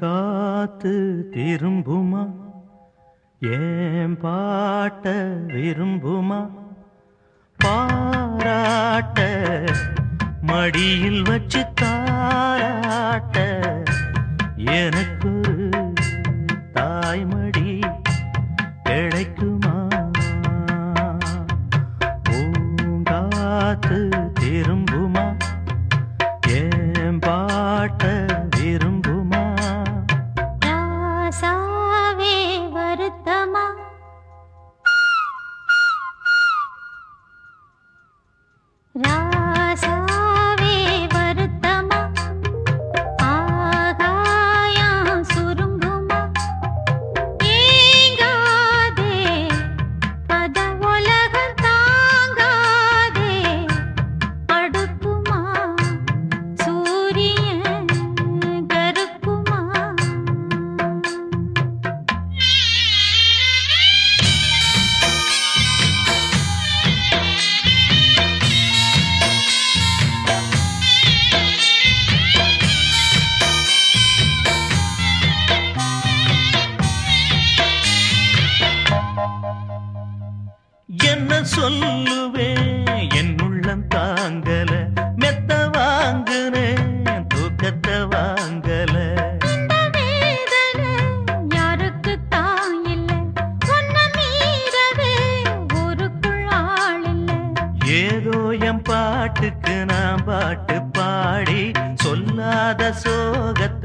காத்து திரும்புமா? ஏன் பாட்ட விரும்புமா? பாராட்ட மடியில் வச்சு தாராட்ட எனக்கு தாய்மடி கிடைக்குமா? பூங்காத்து திரும்ப என்ன சொல்லுவே? என் உள்ளம் தாங்கல. ஏதோ என் பாட்டுக்கு நான் பாட்டு பாடி சொல்லாத சோகத்தை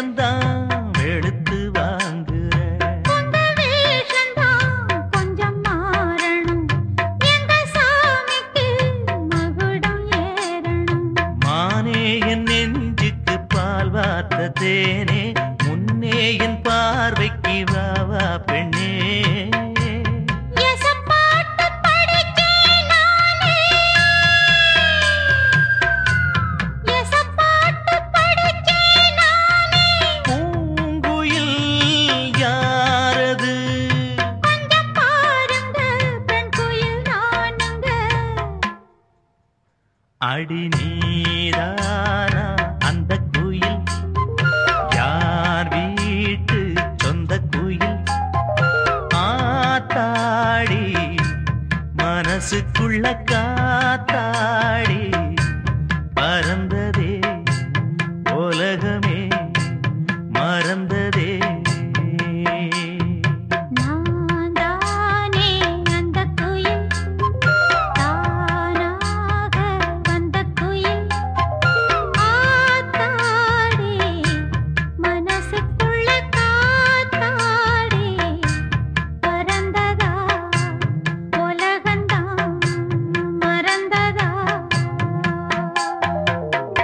வேஷந்தான் வெளுத்து வேஷம்தான் கொஞ்சம் மாறணும். மானே என் நெஞ்சுக்கு பால் வார்த்த தேனே முன்னே என் பார்வைக்கு வா வா பெண்ணே. அடி நீதானா அந்த குயில்? யார் வீட்டு சொந்த குயில்? ஆத்தாடி மனசுக்குள்ள